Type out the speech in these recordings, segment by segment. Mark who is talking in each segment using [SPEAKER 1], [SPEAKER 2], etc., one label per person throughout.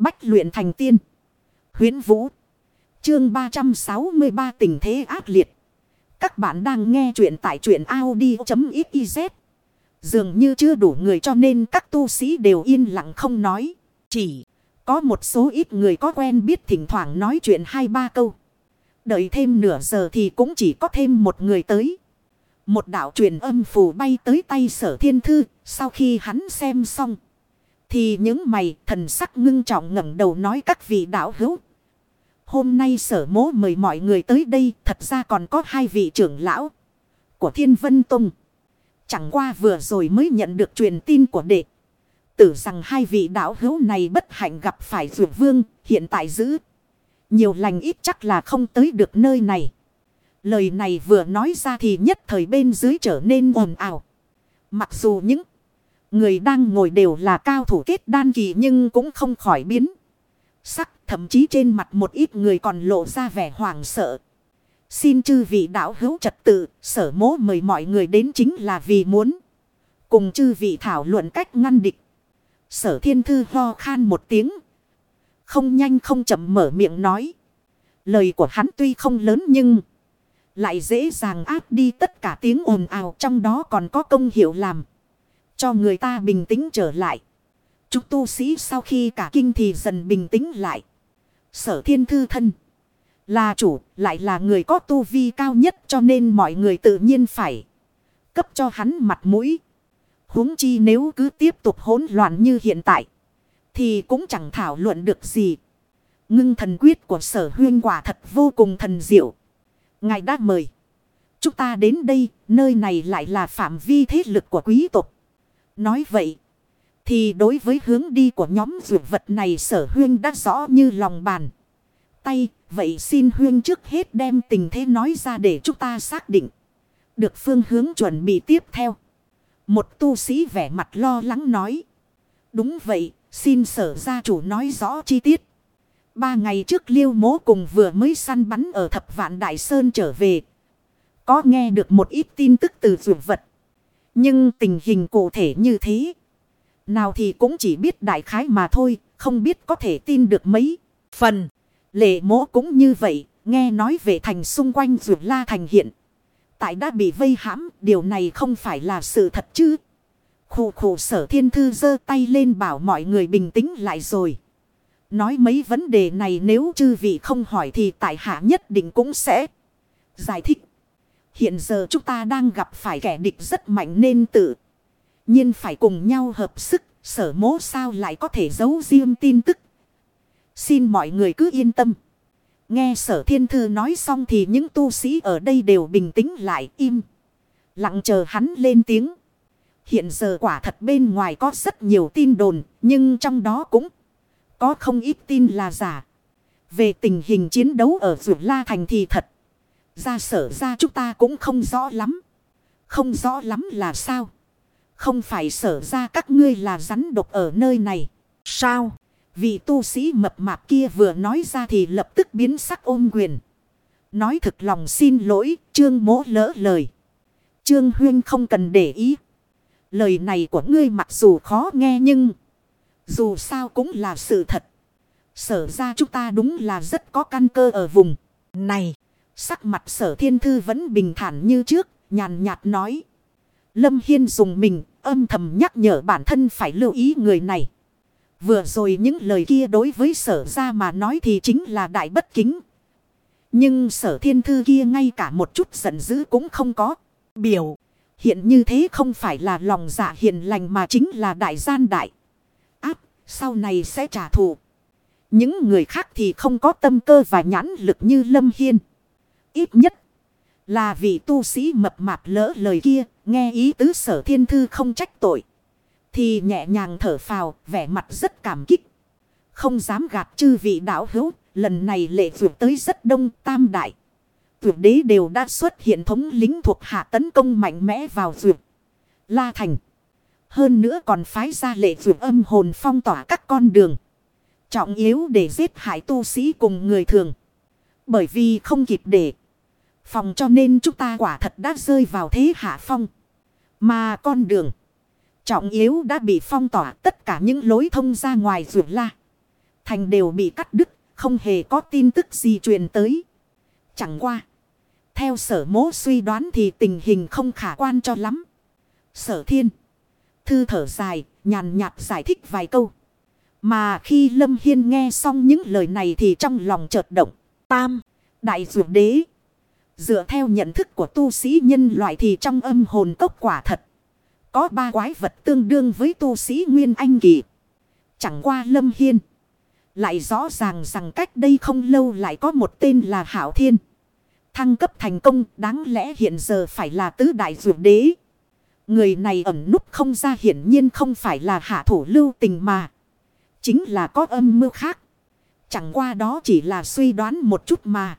[SPEAKER 1] Bách luyện thành tiên. Huyến Vũ. Chương 363 tình thế ác liệt. Các bạn đang nghe truyện tại truyện Audi.xyz. Dường như chưa đủ người cho nên các tu sĩ đều yên lặng không nói. Chỉ có một số ít người có quen biết thỉnh thoảng nói chuyện hai ba câu. Đợi thêm nửa giờ thì cũng chỉ có thêm một người tới. Một đạo truyền âm phù bay tới tay sở thiên thư. Sau khi hắn xem xong. Thì những mày, thần sắc ngưng trọng ngẩng đầu nói các vị đạo hữu. Hôm nay sở mố mời mọi người tới đây, thật ra còn có hai vị trưởng lão của Thiên Vân Tông. Chẳng qua vừa rồi mới nhận được truyền tin của đệ. Tử rằng hai vị đạo hữu này bất hạnh gặp phải dược vương, hiện tại giữ. Nhiều lành ít chắc là không tới được nơi này. Lời này vừa nói ra thì nhất thời bên dưới trở nên ồn ào. Mặc dù những người đang ngồi đều là cao thủ kết đan kỳ nhưng cũng không khỏi biến. Sắc thậm chí trên mặt một ít người còn lộ ra vẻ hoảng sợ. Xin chư vị đạo hữu trật tự, sở mố mời mọi người đến chính là vì muốn. Cùng chư vị thảo luận cách ngăn địch. Sở thiên thư ho khan một tiếng. Không nhanh không chậm mở miệng nói. Lời của hắn tuy không lớn nhưng lại dễ dàng áp đi tất cả tiếng ồn ào trong đó còn có công hiệu làm. Cho người ta bình tĩnh trở lại. Chúng tu sĩ sau khi cả kinh thì dần bình tĩnh lại. Sở thiên thư thân. Là chủ lại là người có tu vi cao nhất cho nên mọi người tự nhiên phải. Cấp cho hắn mặt mũi. huống chi nếu cứ tiếp tục hỗn loạn như hiện tại. Thì cũng chẳng thảo luận được gì. Ngưng thần quyết của sở huyên quả thật vô cùng thần diệu. Ngài đã mời. Chúng ta đến đây, nơi này lại là phạm vi thế lực của quý tộc. Nói vậy, thì đối với hướng đi của nhóm dược vật này sở huyên đã rõ như lòng bàn. Tay, vậy xin huyên trước hết đem tình thế nói ra để chúng ta xác định. Được phương hướng chuẩn bị tiếp theo. Một tu sĩ vẻ mặt lo lắng nói. Đúng vậy, xin sở gia chủ nói rõ chi tiết. Ba ngày trước liêu mố cùng vừa mới săn bắn ở thập vạn đại sơn trở về. Có nghe được một ít tin tức từ dược vật. Nhưng tình hình cụ thể như thế. Nào thì cũng chỉ biết đại khái mà thôi. Không biết có thể tin được mấy phần. Lệ mỗ cũng như vậy. Nghe nói về thành xung quanh dù la thành hiện. Tại đã bị vây hãm. Điều này không phải là sự thật chứ. Khủ khủ sở thiên thư giơ tay lên bảo mọi người bình tĩnh lại rồi. Nói mấy vấn đề này nếu chư vị không hỏi thì tại hạ nhất định cũng sẽ giải thích. Hiện giờ chúng ta đang gặp phải kẻ địch rất mạnh nên tự nhiên phải cùng nhau hợp sức. Sở mố sao lại có thể giấu riêng tin tức. Xin mọi người cứ yên tâm. Nghe sở thiên thư nói xong thì những tu sĩ ở đây đều bình tĩnh lại im. Lặng chờ hắn lên tiếng. Hiện giờ quả thật bên ngoài có rất nhiều tin đồn. Nhưng trong đó cũng có không ít tin là giả. Về tình hình chiến đấu ở Dược La Thành thì thật. Ra sở ra chúng ta cũng không rõ lắm. Không rõ lắm là sao? Không phải sở ra các ngươi là rắn độc ở nơi này. Sao? Vị tu sĩ mập mạp kia vừa nói ra thì lập tức biến sắc ôm quyền. Nói thực lòng xin lỗi, trương mỗ lỡ lời. Trương Huyên không cần để ý. Lời này của ngươi mặc dù khó nghe nhưng... Dù sao cũng là sự thật. Sở ra chúng ta đúng là rất có căn cơ ở vùng này. Sắc mặt sở thiên thư vẫn bình thản như trước, nhàn nhạt nói. Lâm Hiên dùng mình, âm thầm nhắc nhở bản thân phải lưu ý người này. Vừa rồi những lời kia đối với sở ra mà nói thì chính là đại bất kính. Nhưng sở thiên thư kia ngay cả một chút giận dữ cũng không có. Biểu, hiện như thế không phải là lòng dạ hiền lành mà chính là đại gian đại. Áp, sau này sẽ trả thù. Những người khác thì không có tâm cơ và nhãn lực như Lâm Hiên. Ít nhất là vị tu sĩ mập mạp lỡ lời kia, nghe ý tứ sở thiên thư không trách tội. Thì nhẹ nhàng thở phào, vẻ mặt rất cảm kích. Không dám gạt chư vị đạo hữu, lần này lệ vượt tới rất đông tam đại. Vượt đế đều đã xuất hiện thống lính thuộc hạ tấn công mạnh mẽ vào vượt. La Thành. Hơn nữa còn phái ra lệ vượt âm hồn phong tỏa các con đường. Trọng yếu để giết hại tu sĩ cùng người thường. Bởi vì không kịp để phòng cho nên chúng ta quả thật đã rơi vào thế hạ phong. Mà con đường trọng yếu đã bị phong tỏa tất cả những lối thông ra ngoài rượu la. thành đều bị cắt đứt, không hề có tin tức gì truyền tới. Chẳng qua. Theo sở mố suy đoán thì tình hình không khả quan cho lắm. Sở thiên. Thư thở dài, nhàn nhạt giải thích vài câu. Mà khi Lâm Hiên nghe xong những lời này thì trong lòng chợt động. Tam, đại dược đế. Dựa theo nhận thức của tu sĩ nhân loại thì trong âm hồn cốc quả thật. Có ba quái vật tương đương với tu sĩ Nguyên Anh Kỳ. Chẳng qua Lâm Hiên. Lại rõ ràng rằng cách đây không lâu lại có một tên là Hảo Thiên. Thăng cấp thành công, đáng lẽ hiện giờ phải là tứ đại dược đế. Người này ẩn núp không ra hiển nhiên không phải là hạ thủ lưu tình mà. Chính là có âm mưu khác. Chẳng qua đó chỉ là suy đoán một chút mà.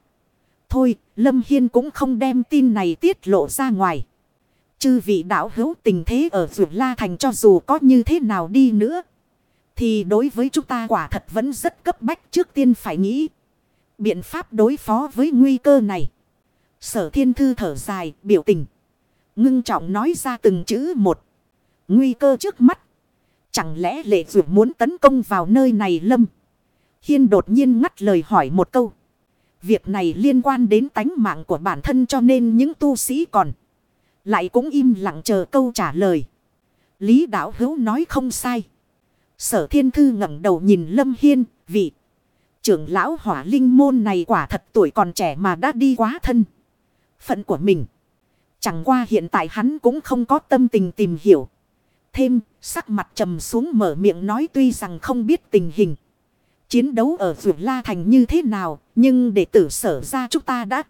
[SPEAKER 1] Thôi, Lâm Hiên cũng không đem tin này tiết lộ ra ngoài. Chư vị đạo hữu tình thế ở Vượt La Thành cho dù có như thế nào đi nữa. Thì đối với chúng ta quả thật vẫn rất cấp bách trước tiên phải nghĩ. Biện pháp đối phó với nguy cơ này. Sở thiên thư thở dài, biểu tình. Ngưng trọng nói ra từng chữ một. Nguy cơ trước mắt. Chẳng lẽ lệ dụ muốn tấn công vào nơi này lâm. Hiên đột nhiên ngắt lời hỏi một câu. Việc này liên quan đến tánh mạng của bản thân cho nên những tu sĩ còn. Lại cũng im lặng chờ câu trả lời. Lý đạo hữu nói không sai. Sở thiên thư ngẩng đầu nhìn Lâm Hiên, vị trưởng lão hỏa linh môn này quả thật tuổi còn trẻ mà đã đi quá thân. Phận của mình. Chẳng qua hiện tại hắn cũng không có tâm tình tìm hiểu. Thêm, sắc mặt trầm xuống mở miệng nói tuy rằng không biết tình hình. Chiến đấu ở Vượt La Thành như thế nào, nhưng để tử sở ra chúng ta đã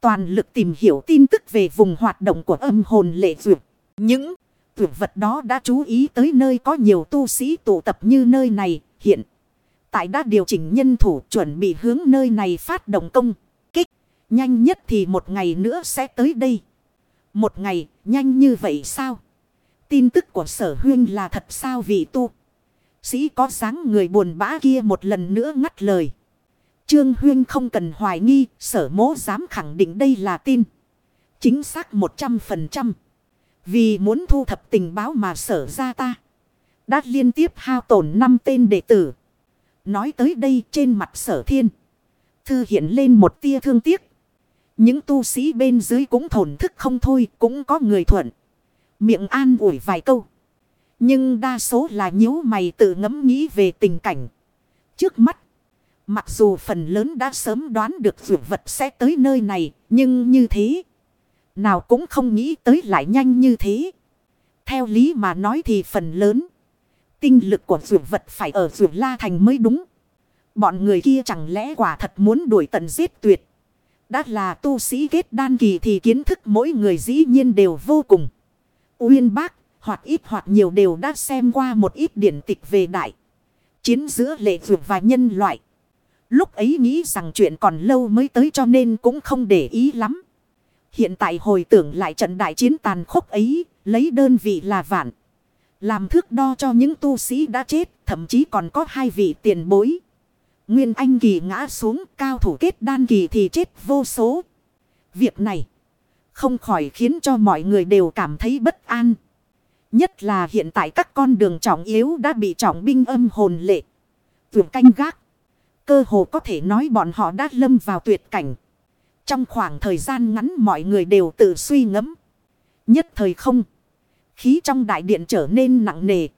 [SPEAKER 1] toàn lực tìm hiểu tin tức về vùng hoạt động của âm hồn lệ Vượt. Những vượt vật đó đã chú ý tới nơi có nhiều tu sĩ tụ tập như nơi này, hiện. Tại đã điều chỉnh nhân thủ chuẩn bị hướng nơi này phát động công. Kích, nhanh nhất thì một ngày nữa sẽ tới đây. Một ngày, nhanh như vậy sao? Tin tức của sở huyên là thật sao vị tu? Sĩ có dáng người buồn bã kia một lần nữa ngắt lời. Trương huyên không cần hoài nghi, sở mố dám khẳng định đây là tin. Chính xác 100%. Vì muốn thu thập tình báo mà sở ra ta. Đã liên tiếp hao tổn năm tên đệ tử. Nói tới đây trên mặt sở thiên. Thư hiện lên một tia thương tiếc. Những tu sĩ bên dưới cũng thổn thức không thôi, cũng có người thuận. Miệng an ủi vài câu. Nhưng đa số là nhíu mày tự ngẫm nghĩ về tình cảnh. Trước mắt, mặc dù phần lớn đã sớm đoán được dự vật sẽ tới nơi này, nhưng như thế, nào cũng không nghĩ tới lại nhanh như thế. Theo lý mà nói thì phần lớn, tinh lực của dự vật phải ở dự la thành mới đúng. Bọn người kia chẳng lẽ quả thật muốn đuổi tận giết tuyệt. Đã là tu sĩ kết đan kỳ thì kiến thức mỗi người dĩ nhiên đều vô cùng. Uyên bác, hoặc ít hoặc nhiều đều đã xem qua một ít điển tịch về đại. Chiến giữa lệ vượt và nhân loại. Lúc ấy nghĩ rằng chuyện còn lâu mới tới cho nên cũng không để ý lắm. Hiện tại hồi tưởng lại trận đại chiến tàn khốc ấy, lấy đơn vị là vạn. Làm thước đo cho những tu sĩ đã chết, thậm chí còn có hai vị tiền bối. Nguyên Anh kỳ ngã xuống, cao thủ kết đan kỳ thì chết vô số. Việc này không khỏi khiến cho mọi người đều cảm thấy bất an. Nhất là hiện tại các con đường trọng yếu đã bị trọng binh âm hồn lệ. Vượt canh gác. Cơ hồ có thể nói bọn họ đã lâm vào tuyệt cảnh. Trong khoảng thời gian ngắn mọi người đều tự suy ngẫm. Nhất thời không. Khí trong đại điện trở nên nặng nề.